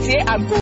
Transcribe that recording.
tie and go.